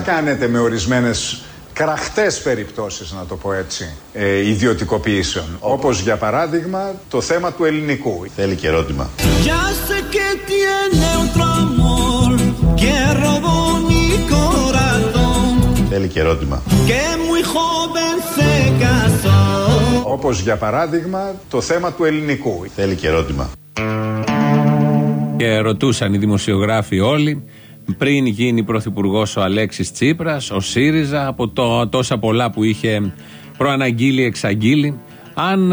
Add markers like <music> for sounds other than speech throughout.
κάνετε με ορισμένες κραχτές περιπτώσεις, να το πω έτσι, ε, ιδιωτικοποιήσεων; Όπως για παράδειγμα το θέμα του ελληνικού. Θέλει και ερώτημα. Θέλει και ερώτημα. Όπως για παράδειγμα το θέμα του ελληνικού. Θέλει και ερώτημα. Και ρωτούσαν οι δημοσιογράφοι όλοι πριν γίνει πρωθυπουργός ο Αλέξης Τσίπρας, ο ΣΥΡΙΖΑ, από το, τόσα πολλά που είχε προαναγγείλει, εξαγγείλει, αν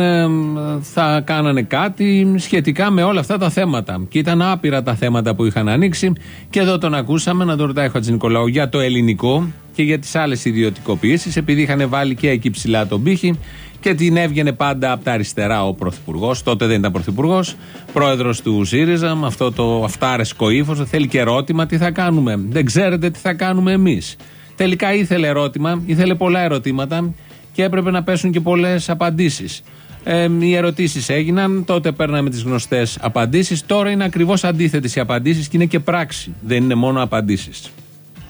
θα κάνανε κάτι σχετικά με όλα αυτά τα θέματα. Και ήταν άπειρα τα θέματα που είχαν ανοίξει. Και εδώ τον ακούσαμε να τον ρωτάει ο Χατζη Νικολάου για το ελληνικό και για τις άλλες ιδιωτικοποιήσεις, επειδή είχαν βάλει και εκεί ψηλά τον πύχη και την έβγαινε πάντα από τα αριστερά ο Πρωθυπουργός. Τότε δεν ήταν Πρωθυπουργός, πρόεδρος του ΣΥΡΙΖΑ, με αυτό το αυτάρεσκο ύφος. Θέλει και ερώτημα τι θα κάνουμε. Δεν ξέρετε τι θα κάνουμε εμείς. Τελικά ήθελε ερώτημα, ήθελε πολλά ερωτήματα και έπρεπε να πέσουν και πολλές απαντήσεις. Ε, οι ερωτήσεις έγιναν, τότε παίρναμε τις γνωστές απαντήσεις. Τώρα είναι ακριβώς αντίθετες οι απαντήσεις και είναι και πράξη. Δεν είναι μόνο απαντήσεις.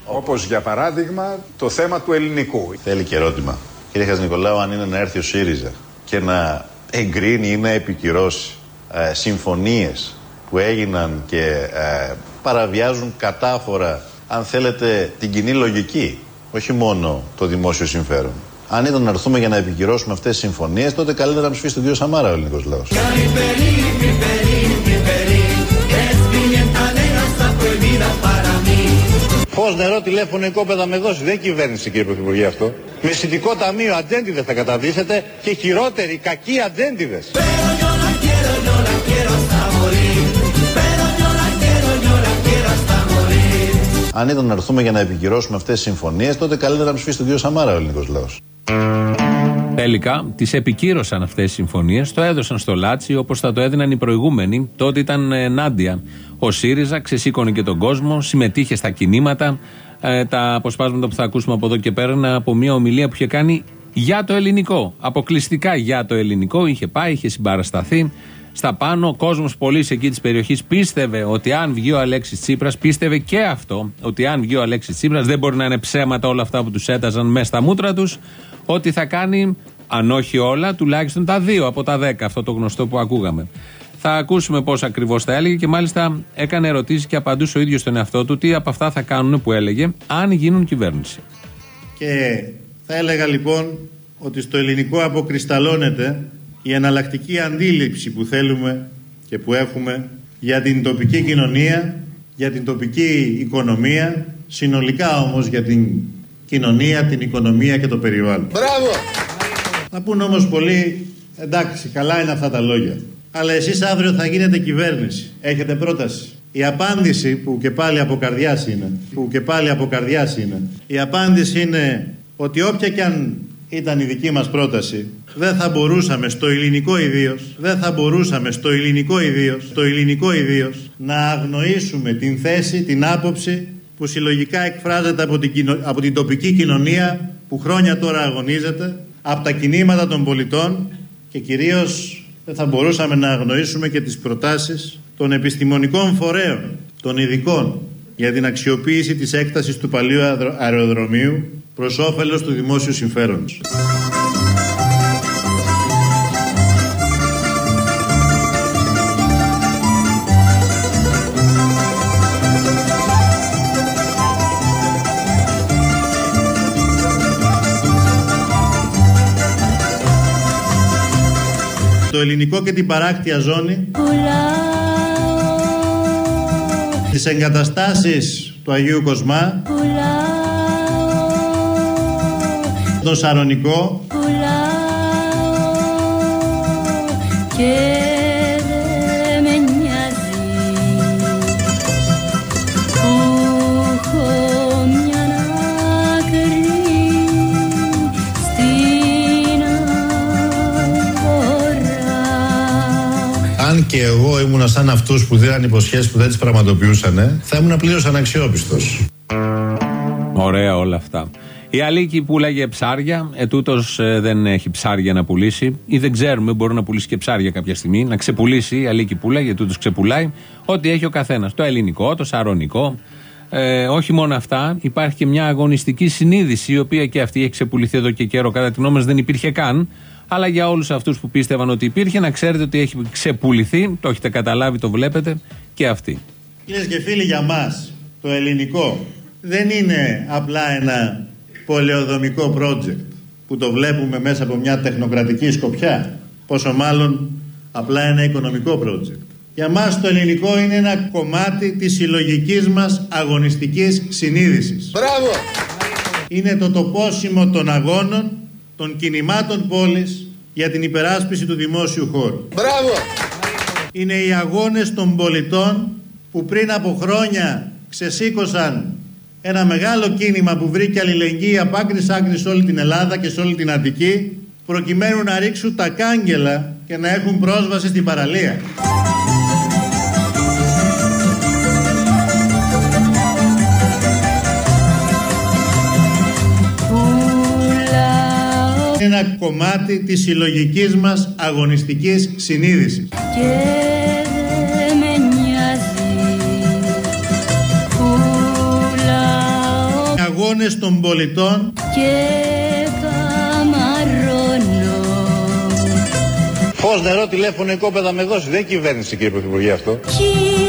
Όπως για παράδειγμα το θέμα του ελληνικού. Θέλει και ερώτημα. Κύριε Χαζηνικολάου, αν είναι να έρθει ο ΣΥΡΙΖΑ και να εγκρίνει ή να επικυρώσει ε, συμφωνίες που έγιναν και ε, παραβιάζουν κατάφορα, αν θέλετε, την κοινή λογική, όχι μόνο το δημόσιο συμφέρον. Αν ήταν να έρθουμε για να επικυρώσουμε αυτές τις συμφωνίες, τότε καλύτερα να ψηφίσει τον κύριο Σαμάρα ο ελληνικός λαός. Φως νερό τηλέφωνο οικόπεδα με δώσει. Δεν κυβέρνηση κύριε Πρωθυπουργέ αυτό. Με συνδικό ταμείο ατζέντιδες θα καταδύσετε και χειρότεροι κακοί ατζέντιδες. Αν ήταν να έρθουμε για να επικυρώσουμε αυτές τις συμφωνίες, τότε καλύτερα να ψηφίσει τον κύριο Σαμάρα ο ελληνικός λαός. Τελικά τις επικύρωσαν αυτές τι συμφωνίες, το έδωσαν στο Λάτσι όπως θα το έδιναν οι προηγούμενοι. Τότε ήταν ενάντια. Ο ΣΥΡΙΖΑ ξεσήκωνε και τον κόσμο, συμμετείχε στα κινήματα. Ε, τα αποσπάσματα που θα ακούσουμε από εδώ και πέρα είναι από μια ομιλία που είχε κάνει για το ελληνικό. Αποκλειστικά για το ελληνικό. Είχε πάει, είχε συμπαρασταθεί. Στα πάνω, ο κόσμος πολύς εκεί της περιοχής πίστευε ότι αν βγει ο Αλέξης Τσίπρας, πίστευε και αυτό, ότι αν βγει ο Αλέξης Τσίπρας, δεν μπορεί να είναι ψέματα όλα αυτά που τους έταζαν μέσα στα μούτρα τους, ότι θα κάνει, αν όχι όλα, τουλάχιστον τα δύο από τα δέκα, αυτό το γνωστό που ακούγαμε. Θα ακούσουμε πώς ακριβώς τα έλεγε και μάλιστα έκανε ερωτήσεις και απαντούσε ο ίδιος στον εαυτό του τι από αυτά θα κάνουν που έλεγε, αν γίνουν κυβέρνηση. Και θα έλεγα λοιπόν ότι στο ελληνικό αποκρισταλώνεται η εναλλακτική αντίληψη που θέλουμε και που έχουμε για την τοπική κοινωνία, για την τοπική οικονομία, συνολικά όμως για την κοινωνία, την οικονομία και το περιβάλλον. Μπράβο! Θα πούν όμως πολλοί, εντάξει, καλά είναι αυτά τα λόγια. Αλλά εσείς αύριο θα γίνετε κυβέρνηση. Έχετε πρόταση. Η απάντηση που και πάλι από καρδιάς είναι, που και πάλι από καρδιάς είναι, η απάντηση είναι ότι όποια και αν ήταν η δική μας πρόταση, δεν θα μπορούσαμε στο ελληνικό ιδίως, δεν θα μπορούσαμε στο ελληνικό ιδίως, στο ελληνικό ιδίως να αγνοήσουμε την θέση, την άποψη που συλλογικά εκφράζεται από την, από την τοπική κοινωνία που χρόνια τώρα αγωνίζεται, από τα κινήματα των πολιτών και κυρίως δεν θα μπορούσαμε να αγνοήσουμε και τις προτάσεις των επιστημονικών φορέων, των ειδικών για την αξιοποίηση της έκτασης του παλιού αεροδρομίου προς όφελος του δημόσιου συμφέροντος. Το ελληνικό και την παράκτια ζώνη τις εγκαταστάσεις του Αγίου Κοσμά το Σαρονικό και δεν με νοιάζει που έχω μια άκρη στην αγορά Αν και εγώ ήμουν σαν αυτούς που δίναν υποσχέσεις που δεν τις πραγματοποιούσαν θα ήμουν πλήρως αναξιόπιστος Ωραία όλα αυτά. Η Αλίκη πουλάγε ψάρια. Ετούτο ε, δεν έχει ψάρια να πουλήσει. Ή δεν ξέρουμε, μπορεί να πουλήσει και ψάρια κάποια στιγμή. Να ξεπουλήσει. Η Αλίκη πουλάγε, ετούτο ξεπουλάει. Ό,τι έχει ο καθένας. Το ελληνικό, το σαρονικό, Ε, όχι μόνο αυτά, υπάρχει και μια αγωνιστική συνείδηση, η οποία και αυτή έχει ξεπουληθεί εδώ και καιρό. Κατά την γνώμη δεν υπήρχε καν. Αλλά για όλους αυτούς που πίστευαν ότι υπήρχε, να ξέρετε ότι έχει ξεπουληθεί. Το έχετε καταλάβει, το βλέπετε και αυτή. Κυρίες και φίλοι, για μας το ελληνικό δεν είναι απλά ένα πολεοδομικό project που το βλέπουμε μέσα από μια τεχνοκρατική σκοπιά. Πόσο μάλλον απλά ένα οικονομικό project. Για μας το ελληνικό είναι ένα κομμάτι της συλλογικής μας αγωνιστικής συνείδησης. Μπράβο! Είναι το τοπόσιμο των αγώνων, των κινημάτων πόλης για την υπεράσπιση του δημόσιου χώρου. Μπράβο! Είναι οι αγώνες των πολιτών που πριν από χρόνια ξεσήκωσαν ένα μεγάλο κίνημα που βρήκε αλληλεγγύη από άκρη άκρη σε όλη την Ελλάδα και σε όλη την Αττική προκειμένου να ρίξουν τα κάγκελα και να έχουν πρόσβαση στην παραλία. Είναι ένα κομμάτι της συλλογικής μας αγωνιστικής συνείδησης. Αγώνες των πολιτών και καμαρώνω Φως, νερό, τηλέφωνο, οικόπεδα με δώσει. Δεν κυβέρνηση κύριε Πρωθυπουργέ αυτό. Χίλια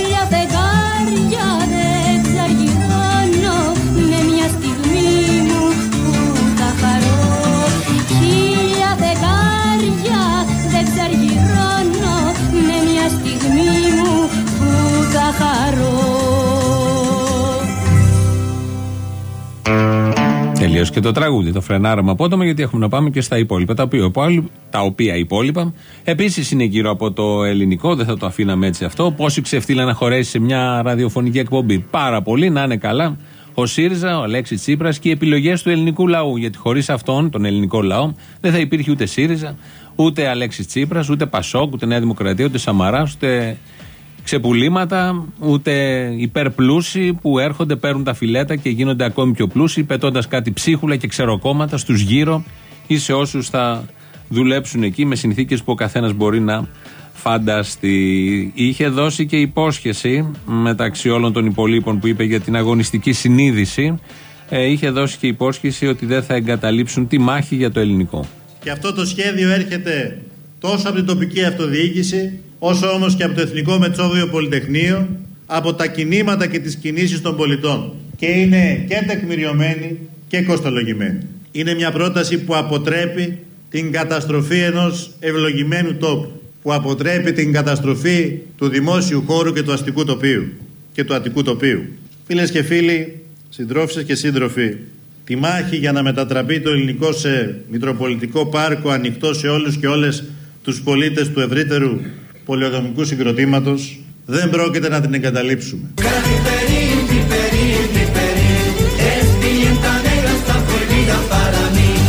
Τελείωσε και το τραγούδι, το φρενάραμα απότομα, γιατί έχουμε να πάμε και στα υπόλοιπα. Τα οποία, τα οποία υπόλοιπα επίσης είναι γύρω από το ελληνικό, δεν θα το αφήναμε έτσι αυτό. Πόσοι ξεφτύλα να χωρέσει σε μια ραδιοφωνική εκπομπή. Πάρα πολύ, να είναι καλά. Ο ΣΥΡΙΖΑ, ο Αλέξης Τσίπρας και οι επιλογές του ελληνικού λαού. Γιατί χωρίς αυτόν, τον ελληνικό λαό, δεν θα υπήρχε ούτε ΣΥΡΙΖΑ, ούτε Αλέξης Τσίπρας, ούτε Πασόκ, ούτε Νέα Δημοκρατία, ούτε Σαμαρά, ούτε ξεπουλήματα, ούτε υπερπλούσιοι που έρχονται, παίρνουν τα φιλέτα και γίνονται ακόμη πιο πλούσιοι, πετώντας κάτι ψίχουλα και ξεροκόμματα στους γύρω ή σε όσους θα δουλέψουν εκεί με συνθήκες που ο καθένας μπορεί να φανταστεί. Είχε δώσει και υπόσχεση μεταξύ όλων των υπολείπων που είπε για την αγωνιστική συνείδηση. Ε, είχε δώσει και υπόσχεση ότι δεν θα εγκαταλείψουν τη μάχη για το ελληνικό. Και αυτό το σχέδιο έρχεται τόσο από την τοπική αυτοδιοίκηση όσο όμως και από το Εθνικό Μετσόβιο Πολυτεχνείο, από τα κινήματα και τις κινήσεις των πολιτών. Και είναι και τεκμηριωμένη και κοστολογημένη. Είναι μια πρόταση που αποτρέπει την καταστροφή ενός ευλογημένου τόπου. Που αποτρέπει την καταστροφή του δημόσιου χώρου και του αστικού τοπίου. Και του αττικού τοπίου. Φίλες και φίλοι, συντρόφισσες και σύντροφοι, τη μάχη για να μετατραπεί το ελληνικό σε μητροπολιτικό πάρκο ανοιχτό σε όλους και όλες τους πολίτες του ευρύτερου πολιοδομικού συγκροτήματος δεν πρόκειται να την εγκαταλείψουμε.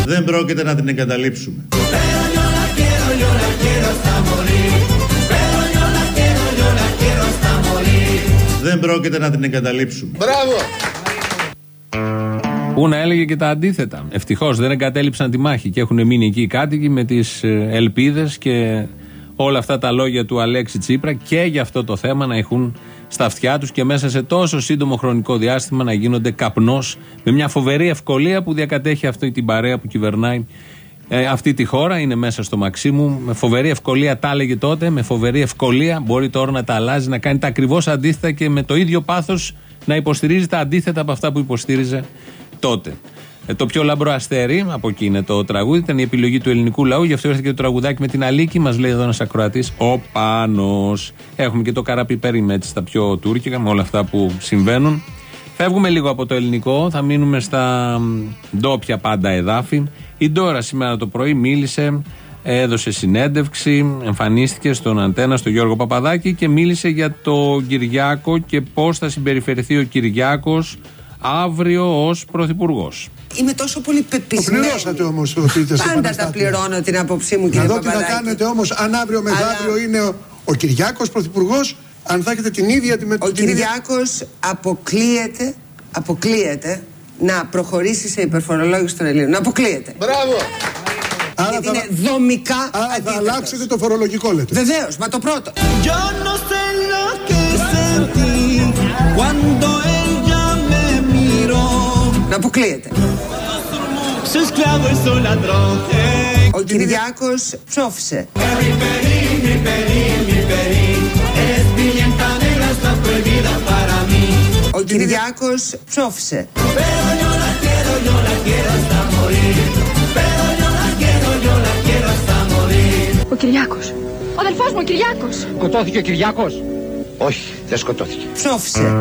Δεν πρόκειται να την εγκαταλείψουμε. Δεν πρόκειται να την εγκαταλείψουμε. Μπράβο! Πού να έλεγε και τα αντίθετα. Ευτυχώς δεν εγκατέλειψαν τη μάχη και έχουν μείνει εκεί οι κάτοικοι με τις ε, ελπίδες και όλα αυτά τα λόγια του Αλέξη Τσίπρα και για αυτό το θέμα να έχουν στα αυτιά τους και μέσα σε τόσο σύντομο χρονικό διάστημα να γίνονται καπνός με μια φοβερή ευκολία που διακατέχει αυτή την παρέα που κυβερνάει ε, αυτή τη χώρα. Είναι μέσα στο Μαξίμου. Με φοβερή ευκολία τα έλεγε τότε. Με φοβερή ευκολία μπορεί τώρα να τα αλλάζει, να κάνει τα ακριβώς αντίθετα και με το ίδιο πάθος να υποστηρίζει τα αντίθετα από αυτά που υποστήριζε τότε. Ε, το πιο λαμπρό αστέρι, από εκεί είναι το τραγούδι, ήταν η επιλογή του ελληνικού λαού. Γι' αυτό ήρθε και το τραγουδάκι με την Αλίκη. Μας λέει εδώ ένας ακροατής, ο Πάνος. Έχουμε και το καραπιπέρι με έτσι στα πιο τουρκικά, με όλα αυτά που συμβαίνουν. Φεύγουμε λίγο από το ελληνικό, θα μείνουμε στα ντόπια πάντα εδάφη. Η Ντόρα σήμερα το πρωί μίλησε, έδωσε συνέντευξη, εμφανίστηκε στον Αντένα, στον Γιώργο Παπαδάκη και μίλησε για το Κυριάκο και πώς θα συμπεριφερθεί ο Κυριάκος αύριο ως Πρωθυπουργός. Είμαι τόσο πολύ πεπισμένη. Το πληρώσατε όμως το πείτε Πάντα τα πληρώνω την άποψή μου, κύριε Να δω τι θα κάνετε όμως, αν αύριο μεθαύριο Αλλά... είναι ο, ο Κυριάκος Πρωθυπουργός, αν θα έχετε την ίδια Ο Κυριάκος αποκλείεται, αποκλείεται να προχωρήσει σε υπερφορολόγηση των Ελλήνων. Αποκλείεται. Μπράβο! Άρα Γιατί θα... είναι δομικά Άρα θα αλλάξετε το φορολογικό, λέτε. Βεβαίως, μα το πρώτο. Να αποκλείεται. Ο Κυριάκος ψόφισε. Ο Κυριάκος ψόφισε. Ο Κυριάκος. Ο αδελφός μου ο Κυριάκος. Σκοτώθηκε ο Κυριάκος; Όχι, δεν σκοτώθηκε. Ψόφισε.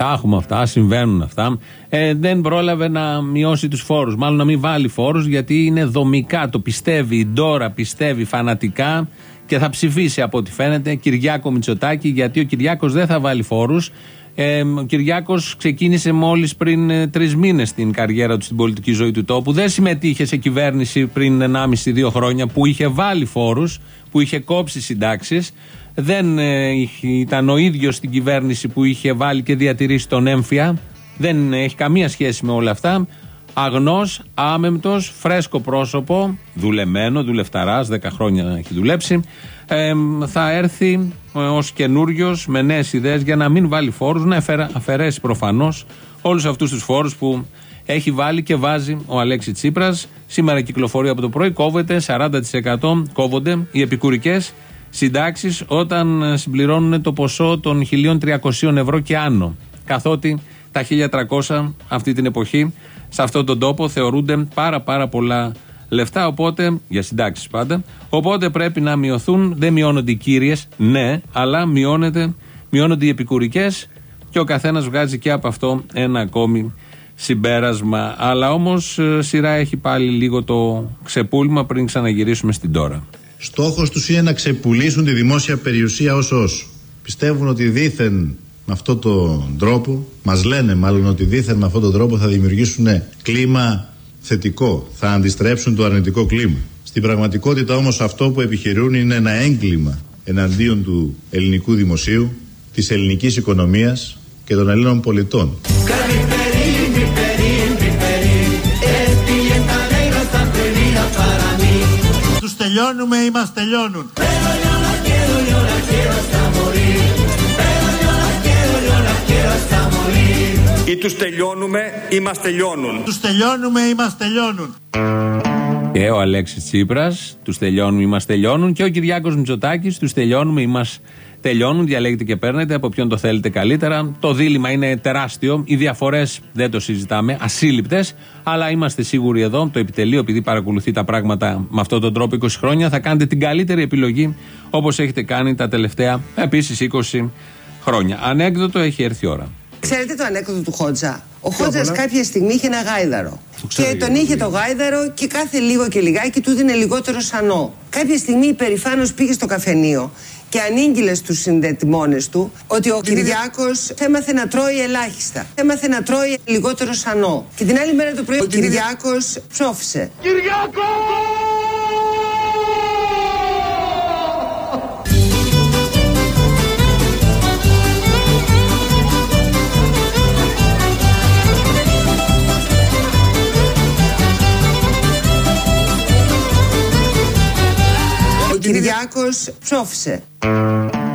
Τα έχουμε αυτά, συμβαίνουν αυτά. Ε, δεν πρόλαβε να μειώσει τους φόρους. Μάλλον να μην βάλει φόρους γιατί είναι δομικά. Το πιστεύει η Ντόρα, πιστεύει φανατικά και θα ψηφίσει από ό,τι φαίνεται Κυριάκο Μητσοτάκη γιατί ο Κυριάκος δεν θα βάλει φόρους. Ε, ο Κυριάκος ξεκίνησε μόλις πριν ε, τρεις μήνες την καριέρα του στην πολιτική ζωή του τόπου. Δεν συμμετείχε σε κυβέρνηση πριν 1,5-2 χρόνια που είχε βάλει φόρους, που είχε κόψει συντάξεις. Δεν ε, είχε- ήταν ο ίδιος στην κυβέρνηση που είχε βάλει και διατηρήσει τον έμφυα. Δεν έχει καμία σχέση με όλα αυτά. Αγνός, άμεμπτος, φρέσκο πρόσωπο, δουλεμένο, δουλευταράς, 10 χρόνια έχει δουλέψει. Ε, θα έρθει ως καινούριος με νέες ιδέες για να μην βάλει φόρους, να εφερα- αφαιρέσει προφανώς όλους αυτούς τους φόρους που έχει βάλει και βάζει ο Αλέξη Τσίπρας. Σήμερα κυκλοφορεί από το πρωί, κόβεται 40% κόβονται οι επικουρικές συντάξεις όταν ε, συμπληρώνουν το ποσό των 1.300 ευρώ και άνω. Καθότι τα 1.300 αυτή την εποχή σε αυτόν τον τόπο θεωρούνται πάρα πάρα πολλά λεφτά, οπότε, για συντάξεις πάντα. Οπότε πρέπει να μειωθούν, δεν μειώνονται οι κύριες, ναι, αλλά μειώνεται, μειώνονται οι επικουρικές και ο καθένας βγάζει και από αυτό ένα ακόμη συμπέρασμα. Αλλά όμως σειρά έχει πάλι λίγο το ξεπούλημα πριν ξαναγυρίσουμε στην τώρα. Στόχος τους είναι να ξεπουλήσουν τη δημόσια περιουσία ως όσο. Πιστεύουν ότι δήθεν με αυτόν τον τρόπο, μας λένε μάλλον ότι δήθεν με αυτόν τον τρόπο θα δημιουργήσουν κλίμα θετικό, θα αντιστρέψουν το αρνητικό κλίμα. Στην πραγματικότητα όμως αυτό που επιχειρούν είναι ένα έγκλημα εναντίον του ελληνικού δημοσίου, της ελληνικής οικονομίας και των Ελλήνων πολιτών. Τελειώνουμε ή μας τελειώνουν. Ή τους τελειώνουμε ή μας τελειώνουν. Τους τελειώνουμε ή μας τελειώνουν. Και ο Αλέξης Τσίπρας, τους τελειώνουμε ή μας τελειώνουν. Και ο Κυριάκος Μητσοτάκης, τους τελειώνουμε ή μας τελειώνουν. Διαλέγετε και παίρνετε από ποιον το θέλετε καλύτερα. Το δίλημα είναι τεράστιο. Οι διαφορές δεν το συζητάμε, ασύλληπτες. Αλλά είμαστε σίγουροι εδώ, το επιτελείο, επειδή παρακολουθεί τα πράγματα με αυτόν τον τρόπο 20 χρόνια, θα κάνετε την καλύτερη επιλογή όπως έχετε κάνει τα τελευταία επίσης 20 χρόνια. Ανέκδοτο έχει έρθει η ώρα. Ξέρετε το ανέκδοτο του Χότζα; Ο Χότζας κάποια στιγμή είχε ένα γάιδαρο. Και τον είχε το γάιδαρο και κάθε λίγο και λιγάκι του δίνε λιγότερο σανό. Κάποια στιγμή υπερηφάνος πήγε στο καφενείο και ανήγγειλες στου συνδετημόνες του ότι ο Κυριάκος έμαθε να τρώει ελάχιστα. Έμαθε να τρώει λιγότερο σανό. Και την άλλη μέρα το πρωί ο Κυριάκος ψόφισε. Ο Κυριάκος ψόφισε.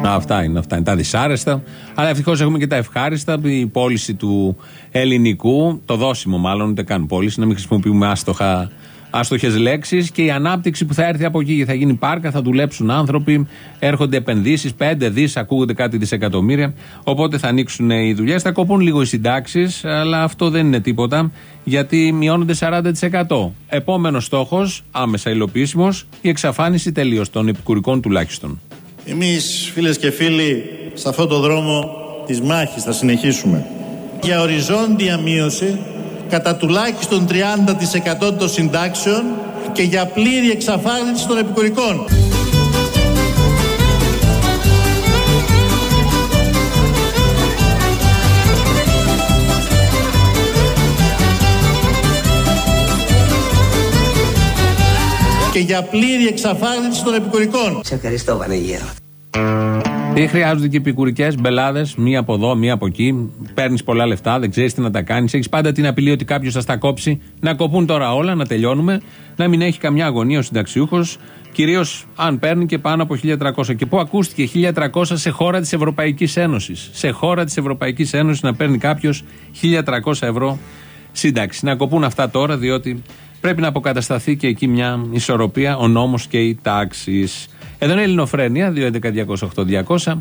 Να, αυτά είναι, αυτά είναι τα δυσάρεστα. Αλλά ευτυχώς έχουμε και τα ευχάριστα. Η πώληση του ελληνικού, το δώσιμο μάλλον, ούτε καν πώληση, να μην χρησιμοποιούμε άστοχα. Άστοχε λέξεις και η ανάπτυξη που θα έρθει από εκεί. Θα γίνει πάρκα, θα δουλέψουν άνθρωποι, έρχονται επενδύσεις, 5 δις, ακούγονται κάτι δισεκατομμύρια. Οπότε θα ανοίξουν οι δουλειές, θα κοπούν λίγο οι συντάξεις, αλλά αυτό δεν είναι τίποτα, γιατί μειώνονται 40%. Επόμενος στόχος, άμεσα υλοποιήσιμος, η εξαφάνιση τελείως των επικουρικών τουλάχιστον. Εμείς φίλες και φίλοι σε αυτό το δρόμο της μάχης θα συνεχίσουμε. Για οριζόντια μείωση κατά τουλάχιστον 30% των συντάξεων και για πλήρη εξαφάνιση των επικουρικών. Και για πλήρη εξαφάνιση των επικουρικών. Σε ευχαριστώ Βανεγέρο. Δεν χρειάζονται και επικουρικέ μπελάδες, μία από εδώ, μία από εκεί. Παίρνεις πολλά λεφτά, δεν ξέρεις τι να τα κάνεις. Έχεις πάντα την απειλή ότι κάποιος θα στα κόψει. Να κοπούν τώρα όλα, να τελειώνουμε. Να μην έχει καμιά αγωνία ο συνταξιούχος. Κυρίως αν παίρνει και πάνω από 1300. Και πού ακούστηκε 1300 σε χώρα της Ευρωπαϊκής Ένωσης. Σε χώρα της Ευρωπαϊκής Ένωσης να παίρνει κάποιος 1300 ευρώ σύνταξη. Να κοπούν αυτά τώρα, διότι πρέπει να αποκατασταθεί και εκεί μια ισορροπία, ο νόμος και οι τάξεις. Εδώ είναι η Ελληνοφρένεια, 2.11.208.200.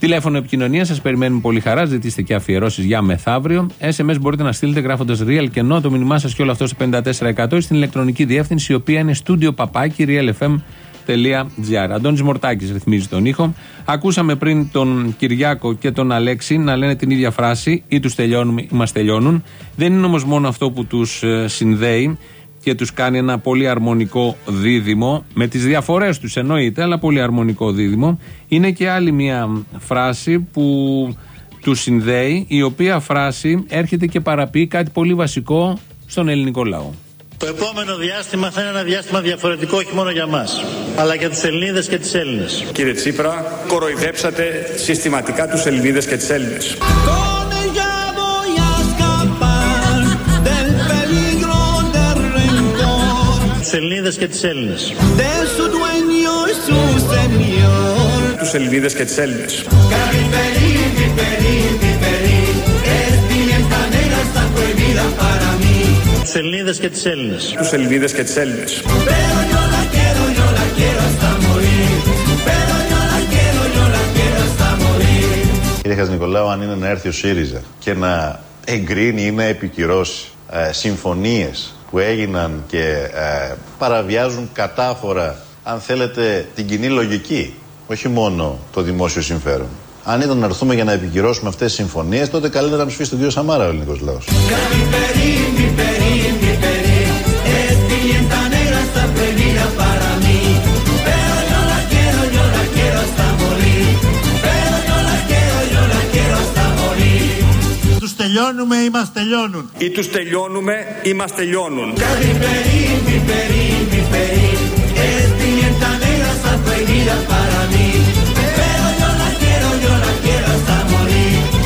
Τηλέφωνο επικοινωνίας, σας περιμένουμε πολύ χαρά. Ζητήστε και αφιερώσεις για μεθαύριο. SMS μπορείτε να στείλετε γράφοντας real και no το μήνυμά σας και όλο αυτός στο 54% στην ηλεκτρονική διεύθυνση, η οποία είναι studio παπάκι realfm.gr. Αντώνης Μορτάκης ρυθμίζει τον ήχο. Ακούσαμε πριν τον Κυριάκο και τον Αλέξη να λένε την ίδια φράση, ή τους τελειώνουμε ή μας τελειώνουν. Δεν είναι όμως μόνο αυτό που τους συνδέει και τους κάνει ένα πολύ αρμονικό δίδυμο με τις διαφορές τους εννοείται αλλά πολύ αρμονικό δίδυμο είναι και άλλη μια φράση που του συνδέει η οποία φράση έρχεται και παραποιεί κάτι πολύ βασικό στον ελληνικό λαό. Το επόμενο διάστημα θα είναι ένα διάστημα διαφορετικό όχι μόνο για μας, αλλά και τους Ελληνίδες και τις Έλληνες. Κύριε Τσίπρα, κοροϊδέψατε συστηματικά τους Ελληνίδες και τις Έλληνες. Τους Ελληνίδες και τις Έλληνες. Τους Ελληνίδες και τις Έλληνες. Τους Ελληνίδες και τις Έλληνες. Τους Ελληνίδες και τις Έλληνες. Κύριε Χαζηνικολάου, αν είναι να έρθει ο ΣΥΡΙΖΑ και να εγκρίνει ή να επικυρώσει ε, συμφωνίες που έγιναν και ε, παραβιάζουν κατάφορα, αν θέλετε, την κοινή λογική, όχι μόνο το δημόσιο συμφέρον. Αν ήταν να έρθουμε για να επικυρώσουμε αυτές τις συμφωνίες, τότε καλύτερα να ψηφίσει τον κύριο Σαμάρα ο ελληνικός λαός. Τελειώνουμε ή μας τελειώνουν. Ή τους τελειώνουμε ή μας τελειώνουν.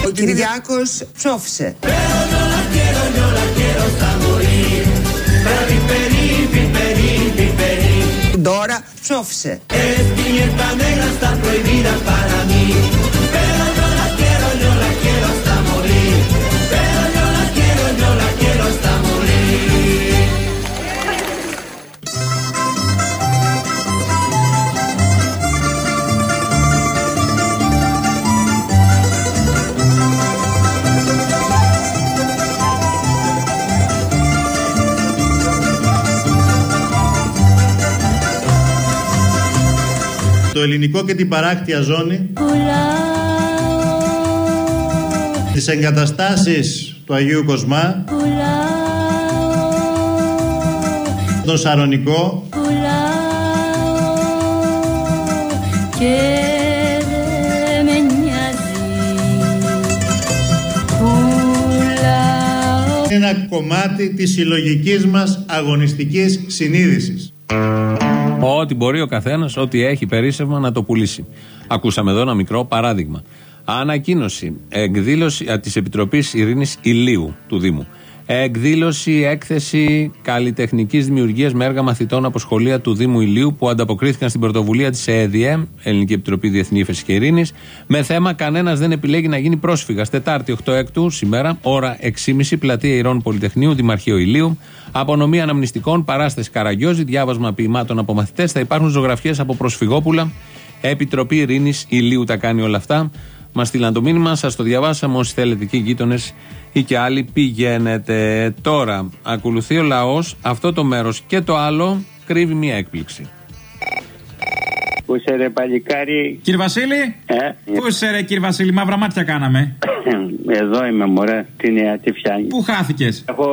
Ο Κυριάκος ψόφισε. Τώρα ψόφισε. Ελληνικό και την παράκτια ζώνη, τις εγκαταστάσεις του Αγίου Κοσμά, τον Σαρονικό, και δεν με νοιάζει Πουλάω είναι ένα κομμάτι της συλλογικής μας αγωνιστικής συνείδησης. Ό,τι μπορεί ο καθένας, ό,τι έχει περίσσευμα να το πουλήσει. Ακούσαμε εδώ ένα μικρό παράδειγμα. Ανακοίνωση, εκδήλωση της Επιτροπής Ειρήνης Ηλίου του Δήμου. Εκδήλωση, έκθεση καλλιτεχνικής δημιουργίας με έργα μαθητών από σχολεία του Δήμου Ηλίου που ανταποκρίθηκαν στην πρωτοβουλία της ΕΕΔΙΕ, Ελληνική Επιτροπή Διεθνή Ήφεση και Ειρήνης, με θέμα Κανένας δεν επιλέγει να γίνει πρόσφυγας. Τετάρτη 8 έκτου, σήμερα, ώρα 6.30, πλατεία Ηρών Πολυτεχνείου, Δημαρχείο Ηλίου. Απονομή αναμνηστικών, παράσταση Καραγκιόζη, διάβασμα ποιημάτων από μαθητές. Θα υπάρχουν ζωγραφιές από προσφυγόπουλα. Επιτροπή Ειρήνης Ηλίου τα κάνει όλα αυτά. Μας στείλαν το μήνυμα, σας το διαβάσαμε. Όσοι θέλετε εκεί, γείτονες ή και άλλοι, πηγαίνετε. Τώρα, ακολουθεί ο λαός. Αυτό το μέρος και το άλλο κρύβει μία έκπληξη. Πού είσαι ρε παλικάρι; Κύριε Βασίλη, ε; πού είσαι ρε κύριε Βασίλη, μαύρα μάτια κάναμε. <coughs> Εδώ είμαι, μωρέ. Τι νέα, τι φτιάχνεις; Πού χάθηκες; Έχω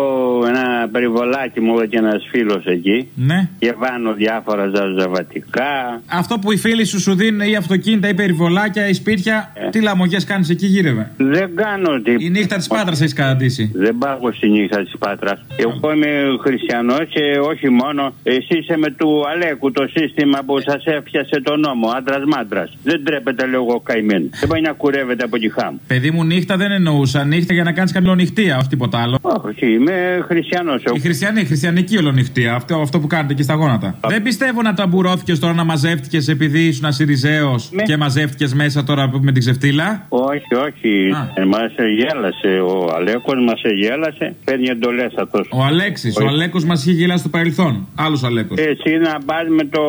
ένα περιβολάκι μου και ένας φίλος εκεί. Ναι. Και βάνω διάφορα ζαζαβατικά. Αυτό που οι φίλοι σου σου δίνουν ή αυτοκίνητα ή περιβολάκια ή σπίτια, τι λαμογέ κάνεις εκεί γύρευε. Δεν κάνω τίποτα. Η νύχτα της Πάτρας έχεις καταντήσει. Δεν πάω στη νύχτα της Πάτρας. Εγώ είμαι χριστιανός και όχι μόνο. Εσύ είσαι με του Αλέκου το σύστημα που σας έφτιασε το νόμο. Άντρας μάντρας. Δεν τρέπεται λίγο καημένο. Δεν πάει να κουρεύεται από τη χάμ. Παιδί μου, νύχτα δεν εννοούσα. Νύχτα για να κάνεις καμία ολονυχτία, όχι τίποτα άλλο. Όχι, είμαι χριστιανός. Η χριστιανή, η χριστιανική ολονυχτία. Αυτό, αυτό που κάνετε εκεί στα γόνατα. Δεν πιστεύω να ταμπουρώθηκες τώρα να μαζεύτηκες επειδή ήσουν ασυριζέος και μαζεύτηκες μέσα τώρα με την ξεφτύλα; Όχι, όχι. Ε, μας γέλασε. Ο Αλέκος μας γέλασε. Παίρνει εντολές αυτός. Ο Αλέξης, ο Αλέκος μας είχε γελάσει στο παρελθόν. Άλλος Αλέκος. Εσύ να πας με τον.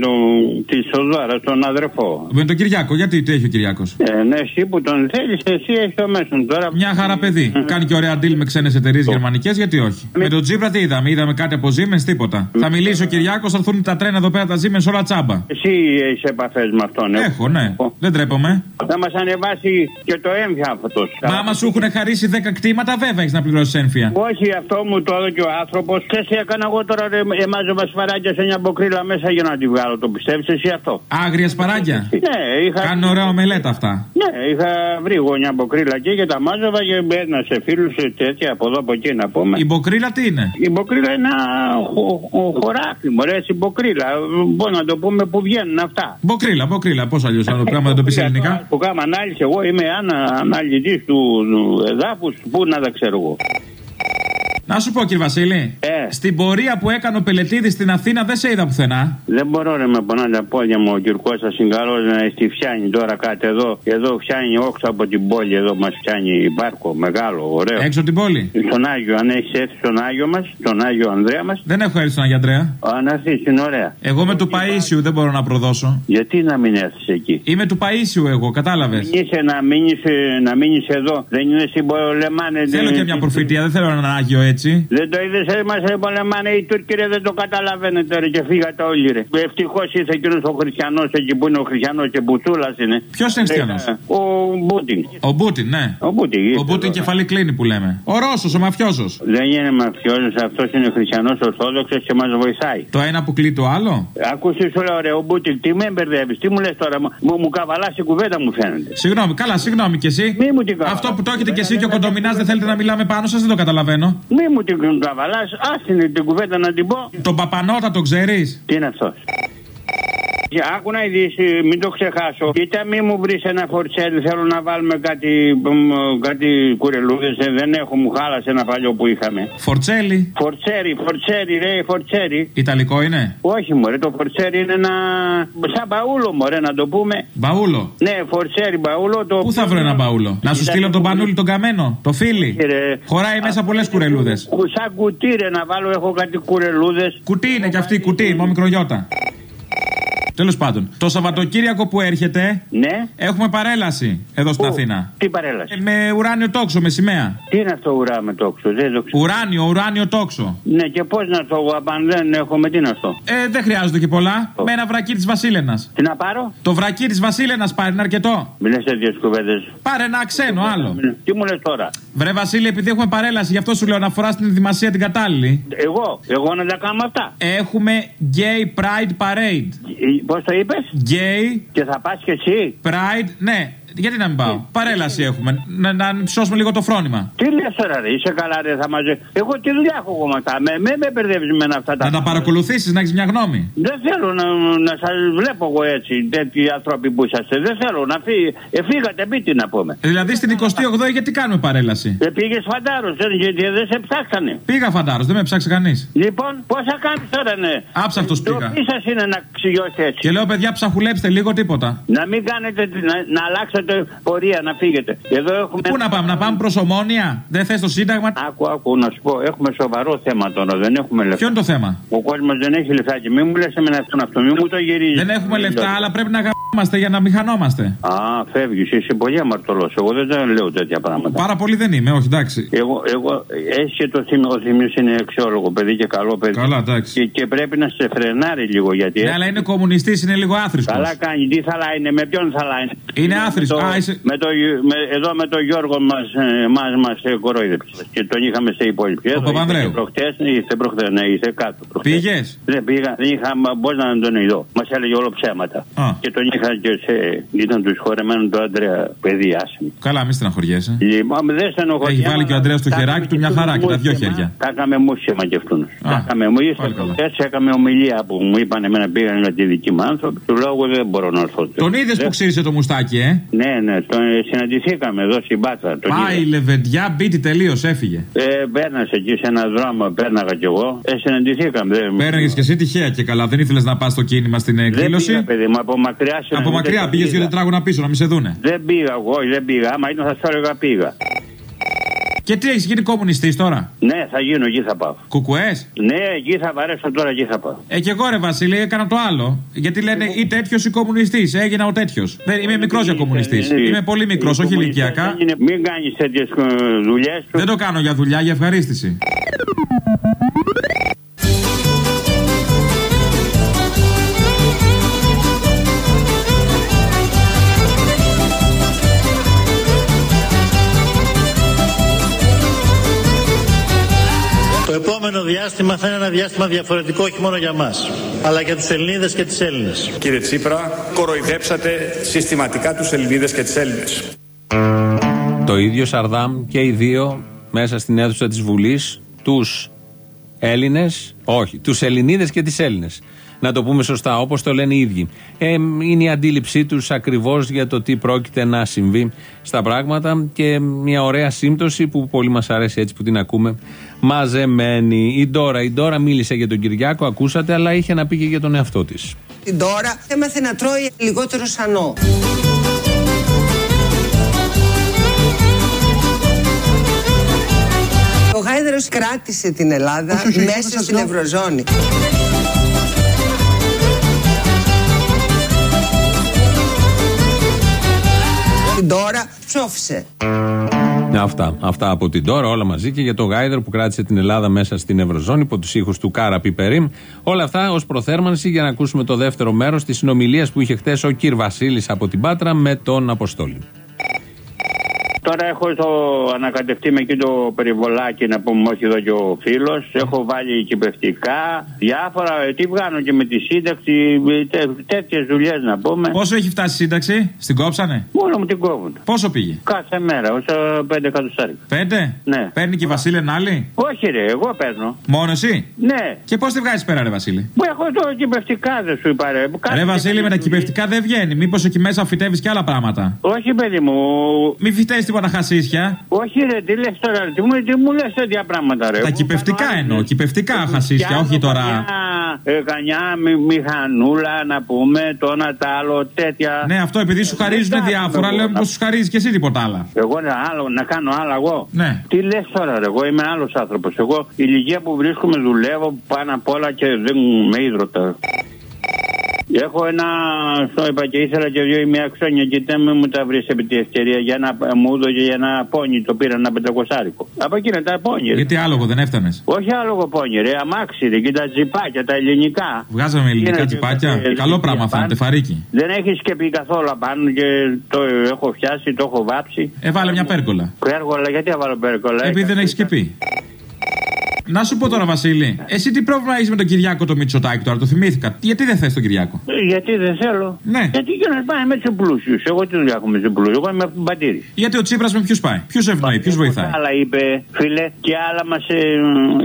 Το, τη Σοδόρα, τον αδερφό. Με τον Κυριάκο, γιατί τι έχει ο Κυριάκος; Ε, ναι, εσύ που τον θέλεις, εσύ έχει το μέσον τώρα. Μια χαρά παιδί. Κάνει και ωραία deal με ξένες εταιρείες γερμανικές, γιατί όχι; Με τον Τζίπρα τι είδαμε, είδαμε κάτι από Siemens, τίποτα. Θα μιλήσει ο Κυριάκος, θα έρθουν τα τρένα εδώ πέρα τα Siemens όλα τσάμπα. Εσύ έχεις επαφές με αυτόν, ε. Έχω, ναι. Δεν τρέπομαι. Θα μας ανεβάσει και το έμφυα αυτός. Μα άμα σου έχουν χαρίσει 10 κτήματα, βέβαια έχεις να πληρώσεις έμφυα. Όχι, αυτό μου το έδωσε ο άνθρωπος. Και σε έκανα εγώ τώρα ρε, εμάζω σφαράκια σε μια μποκρίλα μέσα για να τη βγάλω. Το πιστεύει εσύ αυτό. Άγρια σπαράγια. Ναι, είχα. Κάνουν ωραία ομελέτα αυτά. Ναι, είχα βρει εγώ μια μποκρίλα και, και τα μάζευα και έδινα σε φίλους τέτοια από εδώ από εκεί να πούμε. Η μποκρίλα τι είναι; Η μποκρίλα είναι ένα χω, χω, χωράφι, μωρέ, η μποκρίλα. Μπορεί να το πούμε που βγαίνουν αυτά. Μποκρίλα, μποκρίλα, πώς αλλιώς να το πράγμα δεν το πεις ελληνικά; Που κάμα ανάλυση, εγώ είμαι ανα, αναλυτής του εδάφους, πού να τα ξέρω εγώ. Να σου πω, κύριε Βασίλη. Ε. Στην πορεία που έκανε ο Πελετήδη στην Αθήνα δεν σε είδα πουθενά. Δεν μπορώ ρε με πονάνε τα πόδια μου ο Κυρκός σα συγκαλώ να στη φτιάνει τώρα κάτι εδώ. Εδώ φτιάνει όξω από την πόλη, εδώ μας φτιάνει πάρκο μεγάλο, ωραίο. Έξω από την πόλη; Στον Άγιο, αν έχεις έρθει στον Άγιο μας, τον Άγιο Ανδρέα μας. Δεν έχω έρθει στον Άγιο Ανδρέα. Αν έρθεις, είναι ωραία. Εγώ είμαι του Παίσιου, δεν μπορώ να προδώσω. Γιατί να μην έρθεις εκεί; Είμαι του Παίσιου εγώ, κατάλαβες. Είσαι να μείνεις να μείνεις εδώ. Δεν είναι στην Πολεμάνε. Θέλω και μια προφητεία, δεν θέλω έναν Άγιο έτσι. Δεν το είδες, μας πολεμάνε οι Τούρκοι, ρε, δεν το καταλαβαίνετε ρε, και φύγατε όλοι. Ρε. Ευτυχώς ήρθε εκείνος ο χριστιανός εκεί που είναι ο χριστιανός και μπουτσούλας είναι. Ποιος είναι χριστιανός; Ο Μπούτιν. Ο Μπούτιν, ναι. Ο Μπούτιν, ο Μπούτιν κεφαλή κλείνει που λέμε. Ο Ρώσος, ο μαφιόζος. Δεν είναι μαφιόζος, αυτός είναι χριστιανός Ορθόδοξος και μας βοηθάει. Το ένα που κλείνει το άλλο; Ακούστε, σου λέω, ρε, ο Μπούτιν, τι με μπερδεύεις, τι μου λες τώρα, μου, μου καβαλάς η κουβέντα μου φαίνεται. Συγγνώμη, καλά, συγγνώμη κι εσύ. Μη μου την Αυτό που το έχετε κι εσύ και ο κοντομινάς δεν θέλετε να μιλάμε πάνω σας, δεν το καταλαβαίνω. Μη μου την καβαλά, άσε την κουβέντα να την πω. Τον Παπανότα το ξέρεις; Τι είναι αυτός; Και άκου να ειδήσει, μην το ξεχάσω. Κοίτα, μην μου βρεις ένα φορτσέρι. Θέλω να βάλουμε κάτι, κάτι κουρελούδες. Δεν έχω, μου χάλασε ένα παλιό που είχαμε. Φορτσέλι. Φορτσέρι, φορτσέρι, ρε, φορτσέρι. Ιταλικό είναι; Όχι, μωρέ, το φορτσέρι είναι ένα. σαν μπαούλο, μωρέ, να το πούμε. Μπαούλο. Ναι, φορτσέρι, μπαούλο. Το... Πού θα βρω ένα μπαούλο; Να σου στείλω τον πανούλι τον καμένο, το φίλι. Χωράει μέσα πολλές κουρελούδες. Σαν κουτί, ρε, να βάλω, έχω κάτι κουρελούδες. Κουτί είναι κι αυτή, κουτί, μόνο μικρογιώτα. Τέλος πάντων, το Σαββατοκύριακο που έρχεται ναι. έχουμε παρέλαση εδώ στην Αθήνα. Τι παρέλαση; Ε, με ουράνιο τόξο, με σημαία. Τι είναι αυτό ουράνιο τόξο, δεν το ξέρω. Ουράνιο, ουράνιο τόξο. Ναι, και πώς να το αν δεν έχουμε, τι είναι αυτό. Ε, δεν χρειάζεται και πολλά. Με ένα βρακί της Βασίλενας. Τι να πάρω; Το βρακί της Βασίλενας πάρει, είναι αρκετό. Μιλέ τέτοιες κουβέντες. Πάρε ένα ξένο άλλο. Τι μου λες τώρα; Βρε Βασίλη, επειδή έχουμε παρέλαση, γι' αυτό σου λέω να φορά την δημασία την κατάλληλη. Εγώ, εγώ να τα κάνω αυτά. Έχουμε Gay Pride Parade. Πώς το είπες; Gay. Και θα πας και εσύ. Pride, ναι. Γιατί να μην πάω; Παρέλαση έχουμε. Να, να ψώσουμε λίγο το φρόνημα. Τι λες τώρα, ρε, είσαι καλά, ρε, θα μαζε. Εγώ τι δουλειά έχω εγώ με αυτά; Με, με, με μπερδεύεις με αυτά τα. Να τα παρακολουθήσεις, να έχεις μια γνώμη. Δεν θέλω να, να σας βλέπω εγώ έτσι, τέτοιοι άνθρωποι που είσαστε. Δεν θέλω να φύγει. Εφύγατε, μπείτε να πούμε. Δηλαδή στην 28η γιατί κάνουμε παρέλαση; Ε, πήγες φαντάρος, γιατί δεν σε ψάξανε. Πήγα φαντάρος, δεν με ψάξει κανείς. Λοιπόν, πώ θα κάνεις τώρα, ναι; Άψαχτο πήγα. Τι σα είναι να ξυγιώσετε έτσι. Και λέω, παιδιά, ψαχουλέψτε λίγο τίποτα. Να μην κάνετε, να, να αλλάξετε πορεία, να φύγετε. Εδώ έχουμε... Πού να πάμε, να πάμε προς ομόνια; Δεν θες το Σύνταγμα; Άκου, άκου, να σου πω, έχουμε σοβαρό θέμα τώρα. Δεν έχουμε λεφτά. Ποιο είναι το θέμα; Ο κόσμος δεν έχει λεφτά και μην μου λες εμένα αυτόν αυτό, μην μου το γυρίζει. Δεν έχουμε λεφτά, αλλά πρέπει να γαμπήσουμε Είμαστε για να μηχανόμαστε. Α, φεύγεις. Είσαι πολύ αμαρτωλός. Εγώ δεν τα λέω τέτοια πράγματα. Πάρα πολύ δεν είμαι, όχι εντάξει. Εγώ, εγώ έχει και το θύμιο. Ο θύμιος είναι αξιόλογο παιδί και καλό παιδί. Καλά, εντάξει. Και, και πρέπει να σε φρενάρει λίγο γιατί. Ναι, αλλά είναι κομμουνιστής, είναι λίγο άθρηστο. Καλά κάνει. Τι θα λάει, είναι, με ποιον θα λάει. Είναι άθρηστο. Με το, Α, είσαι- με το, με, εδώ με τον Γιώργο μας μας, μας ε, κορόιδεψε. Και τον είχαμε σε υπόλοιπη. Εδώ Παπανδρέου. Προχτές, ήρθε προχτές, ναι, ήρθε κάτω. προχτές. Πήγες; Δεν πήγα, δεν είχα, πώ να τον ειδώ. Μας έλεγε όλο ψέματα. Α. Και τον είχα και σε. ήταν τους χωρεμένου του Άντρεα, παιδί άσημο. Καλά, μη στεναχωριέσαι. Λοιπόν, δεν στενοχωριέμαι. Έχει βάλει και ο Αντρέας το Τα χεράκι έκαμε του μια και χαρά και τα δυο μουσέμα. χέρια. Τα έκαμε μουσέμα και αυτούς. Τα έκαμε μου. Ήρθε προχτές, έκαμε ομιλία που μου είπαν εμένα πήγαν για τη δική μου άνθρωποι. Του λόγου δεν μπορώ να έρθω. Τον είδες που ξύρισε το μουστάκι, ε; Ναι, ναι, τον ε, συναντηθήκαμε εδώ στην Πάτρα. Τον Πάει η είδα. λεβεντιά, μπίτι τελείως, έφυγε. Ε, πέρνασε εκεί σε ένα δρόμο, πέρναγα κι εγώ. Ε, συναντηθήκαμε. Δεν, Πέρναγες και εσύ τυχαία και καλά. Δεν ήθελες να πας στο κίνημα στην δεν εκδήλωση; πήγα, παιδί μου, από μακριά Από συναντήθηκα. μακριά πήγες δύο τετράγωνα πίσω να μην σε δούνε. Δεν πήγα εγώ, δεν πήγα. Άμα ήταν θα σου έλεγα πήγα. Και τι έχεις γίνει κομμουνιστής τώρα; Ναι, θα γίνω, εκεί θα πάω. Κουκουές; Ναι, εκεί θα βαρέσω τώρα, εκεί θα πάω. Ε, και εγώ ρε Βασίλη, έκανα το άλλο. Γιατί λένε ή τέτοιος ή κομμουνιστής. Έγινα ο τέτοιος. Είμαι μικρός για κομμουνιστής. Είμαι πολύ μικρός, όχι ηλικιακά. Είναι- Μην κάνεις τέτοιες δουλειές. Δεν το κάνω για δουλειά, για ευχαρίστηση. Επόμενο διάστημα θα είναι ένα διάστημα διαφορετικό όχι μόνο για μας, αλλά για τους Ελληνίδες και τις Έλληνες. Κύριε Τσίπρα, κοροϊδέψατε συστηματικά τους Ελληνίδες και τις Έλληνες. Το ίδιο Σαρδάμ και οι δύο μέσα στην αίθουσα της Βουλής τους Έλληνες, όχι, τους Ελληνίδες και τις Έλληνες. Να το πούμε σωστά, όπως το λένε οι ίδιοι. Ε, είναι η αντίληψή τους ακριβώς για το τι πρόκειται να συμβεί στα πράγματα και μια ωραία σύμπτωση που πολύ μας αρέσει έτσι που την ακούμε μαζεμένη. Η Ντόρα, η Ντόρα μίλησε για τον Κυριάκο, ακούσατε, αλλά είχε να πει και για τον εαυτό της. Την τώρα έμαθε να τρώει λιγότερο σανό. Ο Γάιδαρος κράτησε την Ελλάδα Όχι, όχι, εγώ μέσα σας στην λέω. Ευρωζώνη. Την τώρα ψόφισε. Ναι, Αυτά, αυτά από την τώρα, όλα μαζί και για το Γάιδερ που κράτησε την Ελλάδα μέσα στην Ευρωζώνη υπό τους ήχους του Κάρα Πιπερίμ. Όλα αυτά ως προθέρμανση για να ακούσουμε το δεύτερο μέρος της συνομιλίας που είχε χθε ο Κυρ Βασίλης από την Πάτρα με τον Αποστόλη. Τώρα έχω το ανακατευτεί με εκεί το περιβολάκι να πούμε όχι εδώ και ο φίλος. Έχω βάλει κυπευτικά, διάφορα. Ε, Τι βγάνω και με τη σύνταξη, τέ, τέτοιες δουλειές να πούμε. Πόσο έχει φτάσει η σύνταξη, στην κόψανε; Μόνο μου την κόβουν. Πόσο πήγε; Κάθε μέρα, όσο 5 εκατοστάρικα. Πέντε; Ναι. Παίρνει και η Βασίλη ένα άλλη; Όχι, ρε, εγώ παίρνω. Μόνο εσύ; Ναι. Και πώς τη βγάζεις πέρα, ρε Βασίλη; Μου έχω το κυπευτικά, δεν σου είπα, ρε. Κάθε Ρε Βασίλη, με τα κυπευτικά δεν βγαίνει. Μήπως εκεί μέσα φυτεύει και άλλα πράγματα; Όχι, παιδί μου. Μη φυτεύει τίποτα χασίσια. Όχι, ρε, τι λες τώρα, τι μου, τι μου λες τέτοια πράγματα, ρε. Τα κυπευτικά εννοώ. Κυπευτικά χασίσια, όχι τώρα. Ε, κανιά μη, μηχανούλα να πούμε, το ένα τα άλλο, τέτοια. Ναι, αυτό επειδή σου χαρίζουν διάφορα, λέω πως σου χαρίζει και εσύ τίποτα άλλα. Εγώ να, άλλο, να κάνω άλλα εγώ. Ναι. Τι λες τώρα, ρε, εγώ είμαι άλλος άνθρωπος. Εγώ η ηλικία που βρίσκομαι δουλεύω πάνω απ' όλα και δεν με ίδρωτα. Έχω ένα, στο είπα και ήθελα και δύο ημιαξόνια και δεν μου τα βρεις επί τη ευκαιρία για να μου έδωσε για ένα πόνι, το πήρα ένα πεντακοσάρικο. Από εκεί είναι τα πόνι. ρε. Γιατί άλογο δεν έφτανες; Όχι άλογο πόνι, ρε, αμάξι, ρε, και τα τζιπάκια, τα ελληνικά. Βγάζαμε ελληνικά Είναι τσιπάκια. και- Καλό πράγμα φαίνεται, φαρίκι. Δεν έχει σκεπή καθόλου απάνω και το έχω πιάσει, το έχω βάψει. Ε, βάλε μια πέρκολα. Πέργολα, γιατί έβαλα πέργολα. Επειδή δεν έχεις και πει. Να σου πω τώρα, Βασίλη, εσύ τι πρόβλημα έχεις με τον Κυριάκο το Μητσοτάκη τώρα, το θυμήθηκα. Γιατί δεν θες τον Κυριάκο; Ε, Γιατί δεν θέλω. Ναι. Γιατί και να πάει με του πλούσιου. Εγώ τι δουλειά έχω με του πλούσιου. Εγώ είμαι από την πατήρη. Γιατί ο Τσίπρας με ποιους πάει, ποιους ευνοεί, ποιους βοηθάει; Άλλα είπε, φίλε, και άλλα μας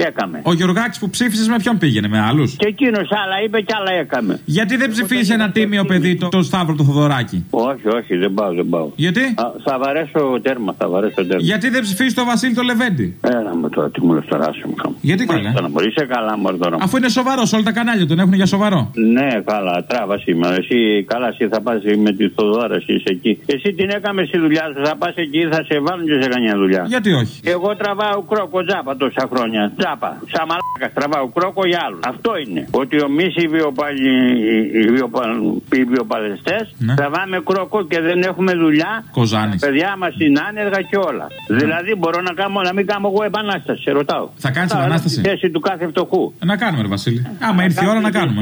έκαμε. Ο Γιωργάκη που ψήφισες με ποιον πήγαινε, με άλλους; Και εκείνος άλλα είπε και άλλα έκαμε. Γιατί δεν ψηφίσει ένα τίμιο παιδί, το, το Σταύρο το Θοδωράκι. Όχι, όχι, δεν πάω, δεν πάω. Γιατί; Α, θα βαρέσω τέρμα, θα βαρέσω τέρμα. Γιατί δεν ψηφίσει το Βασίλη το Λεβέντι. Έλα μου τώρα, τι μου λες τώρα, άσε μου, χαμό. Μου. Γιατί καλά. Μάλιστα, μωρή, Είσαι καλά, μωρή τώρα. Αφού είναι σοβαρός, όλα τα κανάλια τον έχουν για σοβαρό. Ναι, καλά, τράβας σήμερα. Εσύ καλά, εσύ θα πας με τη Θοδόρα, εσύ είσαι εκεί. Εσύ την έκαμε στη δουλειά σου, θα πας εκεί, θα σε βάλουν και σε κανένα δουλειά. Γιατί όχι. Εγώ τραβάω κρόκο τζάπα τόσα χρόνια. Τζάπα. Σαν μαλάκας τραβάω κρόκο για άλλους. Αυτό είναι. Ότι εμεί οι, βιοπαλ... οι, βιοπαλ... οι βιοπαλαιστέ Ναι. τραβάμε κρόκο και δεν έχουμε δουλειά. Κοζάνης. Τα παιδιά μας είναι άνεργα και όλα. Δηλαδή μπορώ να, κάνω, να μην κάνω εγώ επανάσταση, σε ρωτάω. Θα κάνεις Θα βάλω επανάσταση; Στη θέση του κάθε φτωχού. Ε, Να κάνουμε, ρε Βασίλη. Άμα ήρθε η ώρα να κάνουμε.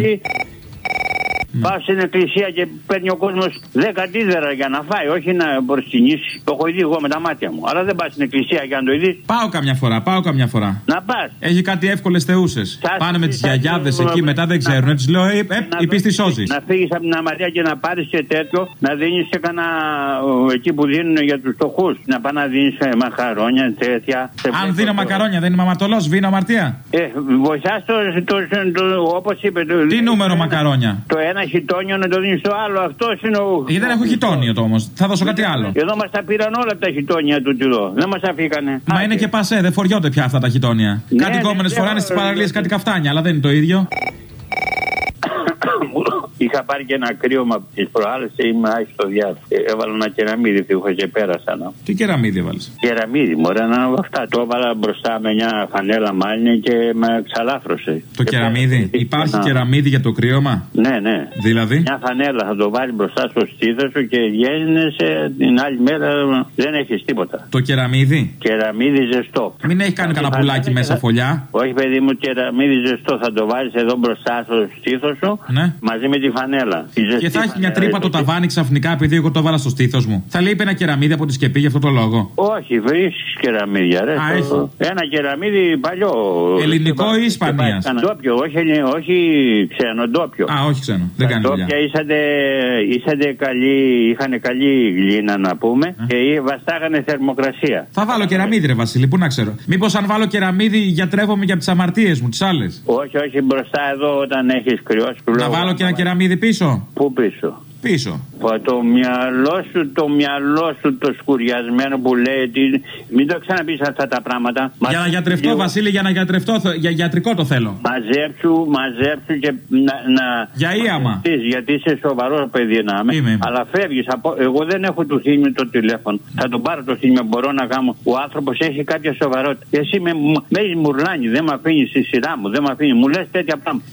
Πας στην εκκλησία και παίρνει ο κόσμος 10 τίδερα για να φάει, όχι να προσκυνήσει. Το έχω δει εγώ με τα μάτια μου. Αλλά δεν πας στην εκκλησία για να το δεις. Πάω καμιά φορά, πάω καμιά φορά. Να πας. Έχει κάτι εύκολες θεούσες. Πάνε με τις γιαγιάδες εκεί, μετά δεν ξέρουν. Τις λέω, ε, ε, η πίστη σώζεις. Να φύγεις από την αμαρτία και να πάρεις και τέτοιο, να δίνεις σε κανένα ο, εκεί που δίνουν για τους φτωχούς. Να πά να δίνεις μαχαρόνια, τέτοια. Σε Αν βλέπω δίνω το- μακαρόνια, δεν είμαι αματολός, βίνω αμαρτία. Ε, βοηθάς το, το, το, το όπως είπε. Το, Τι νούμερο μακαρόνια; Το ένα χιτόνιο να το δίνει στο άλλο. Αυτός είναι ο. Γιατί δεν έχω χιτόνιο το όμως. Θα δώσω κάτι άλλο. Εδώ μας τα πήραν όλα τα χιτόνια του εδώ. Δεν μας αφήκανε. Μα είναι και πασέ, δεν φοριώνται πια αυτά τα χιτόνια. Ναι, Κάτι ναι, κόμενες ναι, φοράνε ναι, στις ναι, παραλίες ναι. κάτι καφτάνια, αλλά δεν είναι το ίδιο. Είχα πάρει και ένα κρύωμα τις προάλλες και ήμουν άχι στο διάθετο. Έβαλα ένα κεραμίδι που είχα και πέρασα. Να. Τι κεραμίδι έβαλες; Κεραμίδι, μωρέ, ένα από αυτά. Το έβαλα μπροστά με μια φανέλα μάλινη και με ξαλάφρωσε. Το κεραμίδι. Υπάρχει να- κεραμίδι για το κρύωμα; Ναι, ναι. Δηλαδή; Μια φανέλα θα το βάλει μπροστά στο στήθος σου και βγαίνει την άλλη μέρα δεν έχεις τίποτα. Το κεραμίδι; Κεραμίδι ζεστό. Μην έχει κάνει κανένα φανέλα πουλάκι και μέσα θα- φωλιά; Όχι, παιδί μου, κεραμίδι ζεστό θα το βάλεις εδώ μπροστά στο στήθος σου Ναι. Μαζί με τη φανέλα. Η ζεστή Και θα έχει μια φανέλα τρύπα το είναι- ταβάνι ξαφνικά επειδή εγώ το βάλα στο στήθος μου. Θα λείπει ένα κεραμίδι από τη σκεπή για αυτό το λόγο. Όχι, βρίσκεις κεραμίδια, ρε. Α, Το- έχει. Ένα κεραμίδι παλιό. Ελληνικό ή Ισπανίας; Ντόπιο, όχι, όχι ξένο, ντόπιο. Α, όχι ξένο. Δεν κάνει δουλειά. Ντόπια είσατε, είσατε καλή, είχαν καλή γλύνα να πούμε Ε. και βαστάγανε θερμοκρασία. Θα βάλω κεραμίδι, ρε Βασίλη, πού να ξέρω. Μήπως αν βάλω κεραμίδι γιατρεύομαι για τις αμαρτίες μου, τις άλλες. Όχι, όχι, μπροστά εδώ όταν έχεις κρυώσει. του Να λόγου. Βάλω και ένα κεραμίδι πίσω. Πού πίσω; Πίσω. Πω, Το μυαλό σου, το μυαλό σου το σκουριασμένο που λέει ότι μην το ξαναπείς αυτά τα πράγματα. Για να γιατρευτώ, Λίγο- Βασίλη, για να γιατρευτώ. θε- Για γιατρικό το θέλω. Μαζέψου, μαζέψου και να. να Για ίαμα. μαζευτείς, γιατί είσαι σοβαρός παιδί να είμαι. Είμαι, είμαι. Αλλά φεύγεις. Εγώ δεν έχω του θύμιου το τηλέφωνο. Θα τον πάρω το θύμιο, μπορώ να κάνω. Ο άνθρωπος έχει κάποια σοβαρότητα. Εσύ με, με έχεις μουρλάνει, δεν με αφήνεις στη σειρά μου, δεν με αφήνεις. Μου λες τέτοια πράγματα.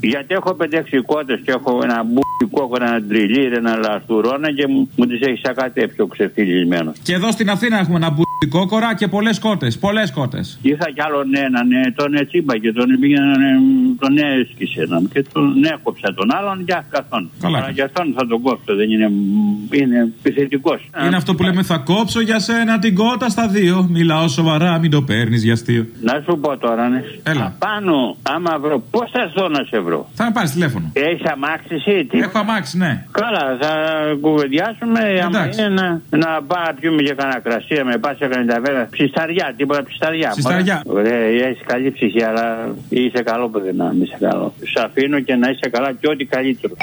Γιατί έχω πέντε κότες και έχω ένα μπουκικό, ένα τριλίρ, ένα λαστουρώνα και μου, μου τις έχεις ακατέψει ο ξεφυλισμένο. Και εδώ στην Αθήνα έχουμε ένα μπουκικό κορά και πολλές κότες. Πολλές κότες. Είχα κι άλλον έναν, ε, τον ετσίμπα και τον πήγαινε, ε, τον έσκησε έναν και τον έκοψα τον άλλον για καθόν. Καλά. Αλλά για αυτόν θα τον κόψω, δεν είναι, είναι επιθετικός. Είναι αυτό που λέμε θα κόψω για σένα την κότα στα δύο. Μιλάω σοβαρά, μην το παίρνεις για αστείο. Να σου πω τώρα, ναι. Έλα. Πάνω, άμα βρω, πώς θα έρθω να σε βρω. Θα με πάρεις τηλέφωνο. Έχεις αμάξει εσύ, τι; Έχω αμάξει, ναι. Καλά, θα κουβεντιάσουμε. Άμα Εντάξει. είναι να, να πάμε να πιούμε και κανένα κρασί, να με πας σε κανένα ταβέρα. Ψισταριά, τίποτα ψισταριά. Ψισταριά. Ωραία, έχει καλή ψυχή, αλλά είσαι καλό παιδί να μην είσαι καλό. Σου αφήνω και να είσαι καλά και ό,τι καλύτερο.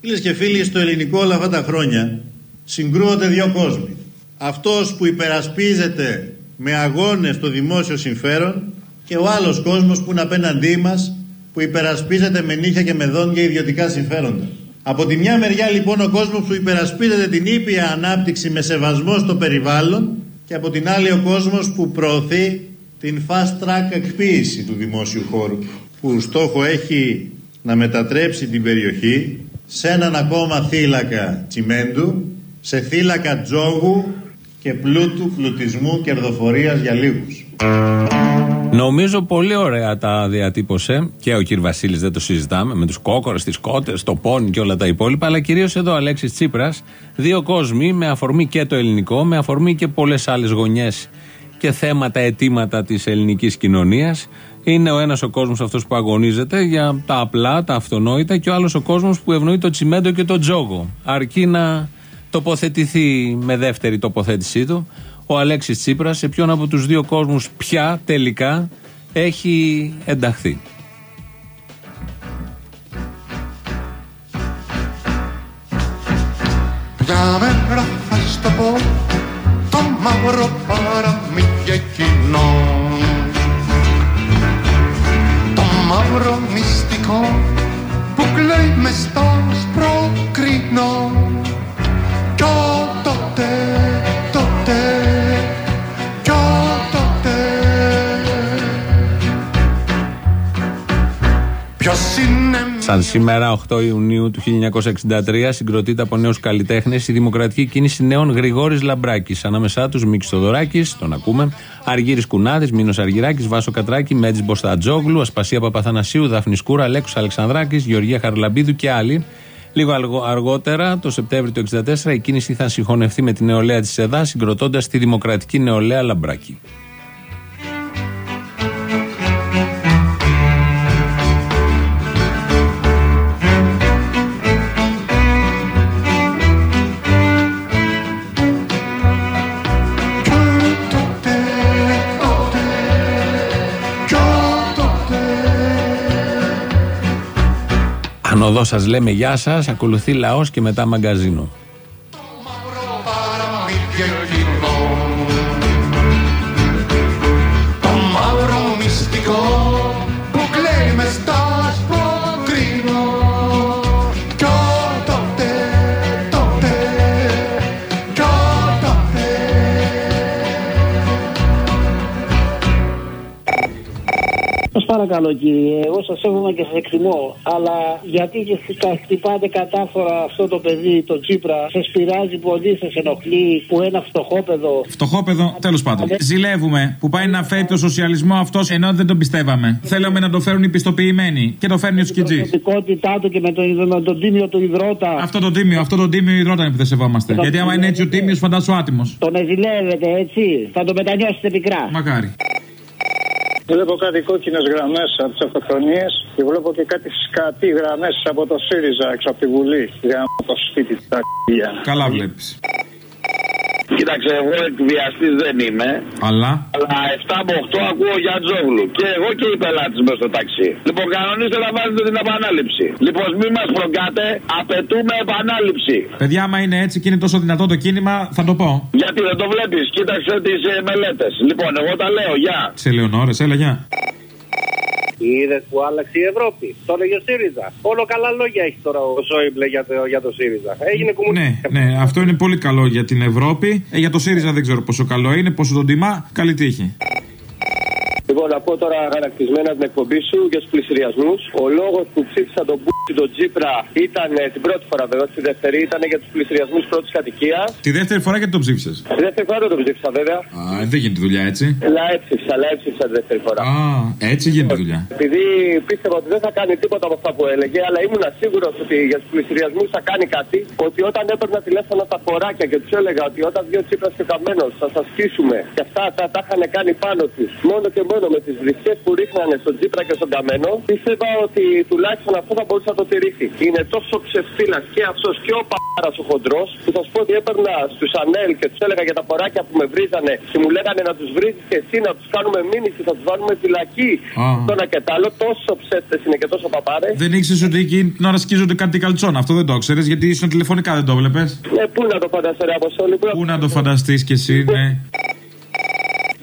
Φίλες και φίλοι, στο ελληνικό όλα αυτά τα χρόνια συγκρούονται δύο κόσμοι. Αυτός που υπερασπίζεται με αγώνες το δημόσιο συμφέρον και ο άλλος κόσμος που είναι απέναντί μας που υπερασπίζεται με νύχια και με δόντια ιδιωτικά συμφέροντα. Από τη μια μεριά λοιπόν ο κόσμος που υπερασπίζεται την ήπια ανάπτυξη με σεβασμό στο περιβάλλον και από την άλλη ο κόσμος που προωθεί την fast track εκποίηση του δημόσιου χώρου που στόχο έχει να μετατρέψει την περιοχή σε έναν ακόμα θύλακα τσιμέντου, σε θύλακα τζόγου και πλούτου, πλουτισμού, κερδοφορίας για λίγους. Νομίζω πολύ ωραία τα διατύπωσε και ο κ. Βασίλης δεν το συζητάμε με τους κόκορες, τις κότες, το πόνι και όλα τα υπόλοιπα. Αλλά κυρίως εδώ ο Αλέξης Τσίπρας, δύο κόσμοι με αφορμή και το ελληνικό, με αφορμή και πολλές άλλες γωνιές και θέματα, αιτήματα της ελληνικής κοινωνίας. Είναι ο ένας ο κόσμος αυτός που αγωνίζεται για τα απλά, τα αυτονόητα και ο άλλος ο κόσμος που ευνοεί το τσιμέντο και το τζόγο. Αρκεί να τοποθετηθεί με δεύτερη τοποθέτησή του ο Αλέξης Τσίπρας σε ποιον από τους δύο κόσμους πια τελικά έχει ενταχθεί. Μια μέρα θα στο πω το μαύρο παραμύθι Το μαύρο μυστικό που κλαίει μες στο σπρό Σαν σήμερα, 8 Ιουνίου του 1963, συγκροτείται από νέους καλλιτέχνες η Δημοκρατική Κίνηση Νέων Γρηγόρης Λαμπράκης. Ανάμεσά τους Μίξ Θοδωράκης, τον ακούμε, Αργύρι Κουνάδη, Μίνος Αργυράκης, Βάσο Κατράκη, Μέτζης Μποστατζόγλου, Ασπασία Παπαθανασίου, Δάφνη Σκούρα, Αλέξος Αλεξανδράκης, Γεωργία Χαρλαμπίδου και άλλοι. Λίγο αργο- αργότερα, το Σεπτέμβριο του 1964, η κίνηση θα συγχωνευτεί με τη νεολαία της ΕΔΑ, συγκροτώντας τη Δημοκρατική Νεολαία Λαμπράκη. Αν οδό σας λέμε γεια σας, ακολουθεί λαός και μετά μαγκαζίνο. Το μαύρο μυστικό παρακαλώ κύριε, εγώ σας εύχομαι και σας εκτιμώ. Αλλά γιατί και κα- χτυπάτε κατάφορα αυτό το παιδί, το Τσίπρα, σας πειράζει πολύ, σας ενοχλεί που ένα φτωχόπεδο. Φτωχόπεδο, τέλος πάντων. Ζηλεύουμε που πάει να φέρει το σοσιαλισμό αυτός ενώ δεν τον πιστεύαμε. Θέλαμε να το φέρουν οι πιστοποιημένοι και το φέρνει ο Σκιτζής. προσωπικότητά του και με τον, με τον τίμιο του υδρότα. Αυτό το τίμιο, αυτό το τίμιο υδρόταν είναι που δεν σεβόμαστε. Γιατί άμα είναι έτσι ο τίμιος, φαντάσου άτιμος. Τον εζηλεύετε έτσι, θα τον μετανιώσετε πικρά. Μακάρι. Βλέπω κάτι κόκκινες γραμμές από τις αυτοκτονίες και βλέπω και κάτι σκατή γραμμές από το ΣΥΡΙΖΑ έξω από τη Βουλή. Για το σπίτι τα κ***ια. Καλά βλέπεις. Κοίταξε, εγώ εκβιαστής δεν είμαι. Αλλά; Αλλά 7 με 8 ακούω για Τζόγλου. Και εγώ και οι πελάτες με στο ταξί. Λοιπόν, κανονίστε να βάζετε την επανάληψη. Λοιπόν, μην μας προγκάτε, απαιτούμε επανάληψη. Παιδιά, άμα είναι έτσι και είναι τόσο δυνατό το κίνημα, θα το πω. Γιατί δεν το βλέπεις, κοίταξε τις μελέτες. Λοιπόν, εγώ τα λέω, γεια. Σε Λεωνόρε, έλα, γεια. Είδε που άλλαξε η Ευρώπη. Το έλεγε ο ΣΥΡΙΖΑ. Όλο καλά λόγια έχει τώρα ο Σόιμπλε για το, για το ΣΥΡΙΖΑ. Έγινε κομμουνιστή. Ναι, ναι, αυτό είναι πολύ καλό για την Ευρώπη. Ε, για το ΣΥΡΙΖΑ δεν ξέρω πόσο καλό είναι, πόσο τον τιμά. Καλή τύχη. Λοιπόν, να πω τώρα χαρακτηρισμένα την εκπομπή σου για τους πλησιριασμούς. Ο λόγος που ψήφισα τον Μπούτσι τον Τζίπρα ήταν ε, την πρώτη φορά, βέβαια, τη δεύτερη ήταν για τους πλησιριασμούς πρώτης κατοικίας. Τη δεύτερη φορά γιατί τον ψήφισες; Τη δεύτερη φορά δεν τον ψήφισα, βέβαια. Α, δεν γίνεται δουλειά έτσι. Αλλά έψηφισα, αλλά έψηφισα τη δεύτερη φορά. Α, έτσι γίνεται δουλειά. Επειδή πίστευα ότι δεν θα κάνει τίποτα από αυτά που έλεγε, αλλά ήμουν σίγουρος ότι για τους πλησιριασμούς θα κάνει κάτι. Ότι όταν έπαιρνα τηλέφωνα στα κοράκια και τους έλεγα ότι όταν βγει ο Τσίπρας και ο Καμένος θα σας σκίσουμε και αυτά τα, τα είχαν κάνει πάνω τους, μόνο και μόνο με τις βρισιέ που ρίχνανε στον Τσίπρα και στον Καμένο, πίστευα ότι τουλάχιστον αυτό θα μπορούσε να το τηρήσει. Είναι τόσο ψευτήλα και αυτός και ο Πάρα ο χοντρός, που θα σου πω ότι έπαιρνα στους Ανέλ και τους έλεγα για τα ποράκια που με βρίζανε και μου λέγανε να τους βρίζεις και εσύ να τους κάνουμε μήνυση, θα τους βάλουμε φυλακή. Α. Το ένα και το άλλο, τόσο ψεύτες είναι και τόσο παπάρες. Δεν ήξερες ότι εκείνη την ώρα σκίζονται κάτι καλτσόν. Αυτό δεν το ξέρεις γιατί ήσουν τηλεφωνικά δεν το βλέπει. Ε, πού να το φανταστεί, ρε Αποστόλη, πού να Πού να το φανταστείς κι εσύ, ναι.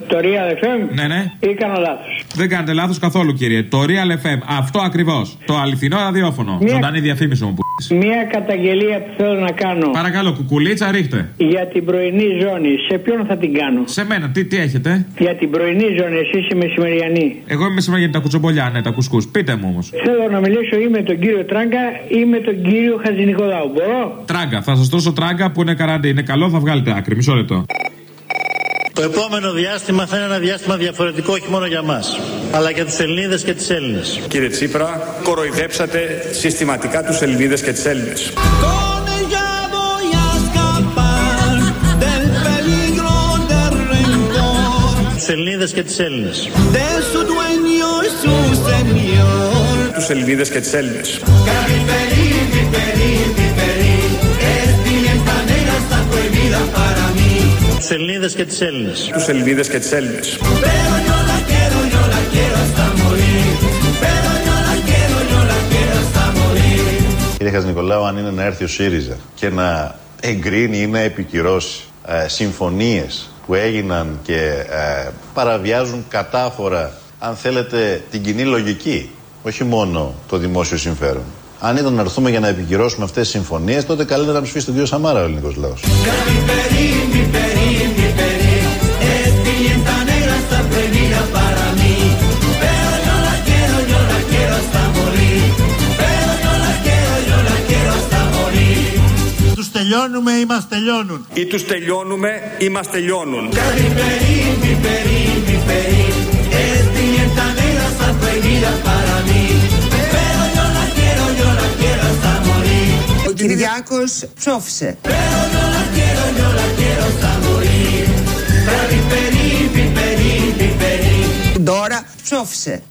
Το Real FM Ναι, ναι. ή κάνω λάθος. Δεν κάνετε λάθος καθόλου, κύριε. Το Real FM, αυτό ακριβώς. Το αληθινό ραδιόφωνο. Μία- Ζωντανή διαφήμιση μου που. Μία καταγγελία που θέλω να κάνω Παρακαλώ, κουκουλίτσα, ρίχτε. για την πρωινή ζώνη. Σε ποιον θα την κάνω; Σε μένα, τι, τι έχετε; Για την πρωινή ζώνη, εσύ είσαι μεσημεριανή. Εγώ είμαι σήμερα για τα κουτσομπολιά, ναι, τα κουσκούς. Πείτε μου όμως. Θέλω να μιλήσω ή με τον κύριο Τράγκα ή με τον κύριο Χατζηνικολάου. Μπορώ; Τράγκα, θα σας δώσω τράγκα που είναι καράντε, είναι καλό, θα βγάλετε άκρη. Μισό λεπτό. Το επόμενο διάστημα θα είναι ένα διάστημα διαφορετικό όχι μόνο για μας, αλλά για τους Ελληνίδες και τις Έλληνες. Κύριε Τσίπρα, κοροϊδέψατε συστηματικά τους Ελληνίδες και τις Έλληνες. Τους Ελληνίδες και τις Έλληνες. Τους Ελληνίδες και τις Έλληνες. Τους Ελληνίδες και τις Έλληνες. Τους Ελληνίδες και τις Έλληνες. Κύριε Χατζηνικολάου, αν είναι να έρθει ο ΣΥΡΙΖΑ και να εγκρίνει ή να επικυρώσει ε, συμφωνίες που έγιναν και ε, παραβιάζουν κατάφορα, αν θέλετε, την κοινή λογική, όχι μόνο το δημόσιο συμφέρον. Αν ήταν να έρθουμε για να επικυρώσουμε αυτές τις συμφωνίες, τότε καλύτερα να ψηφίσει τον κύριο Σαμάρα ο ελληνικός λαός. Τελειώνουμε ή μας τελειώνουν. Ή τους τελειώνουμε ή μας τελειώνουν. Ο Κυριάκος ψόφισε. Τώρα ψόφισε.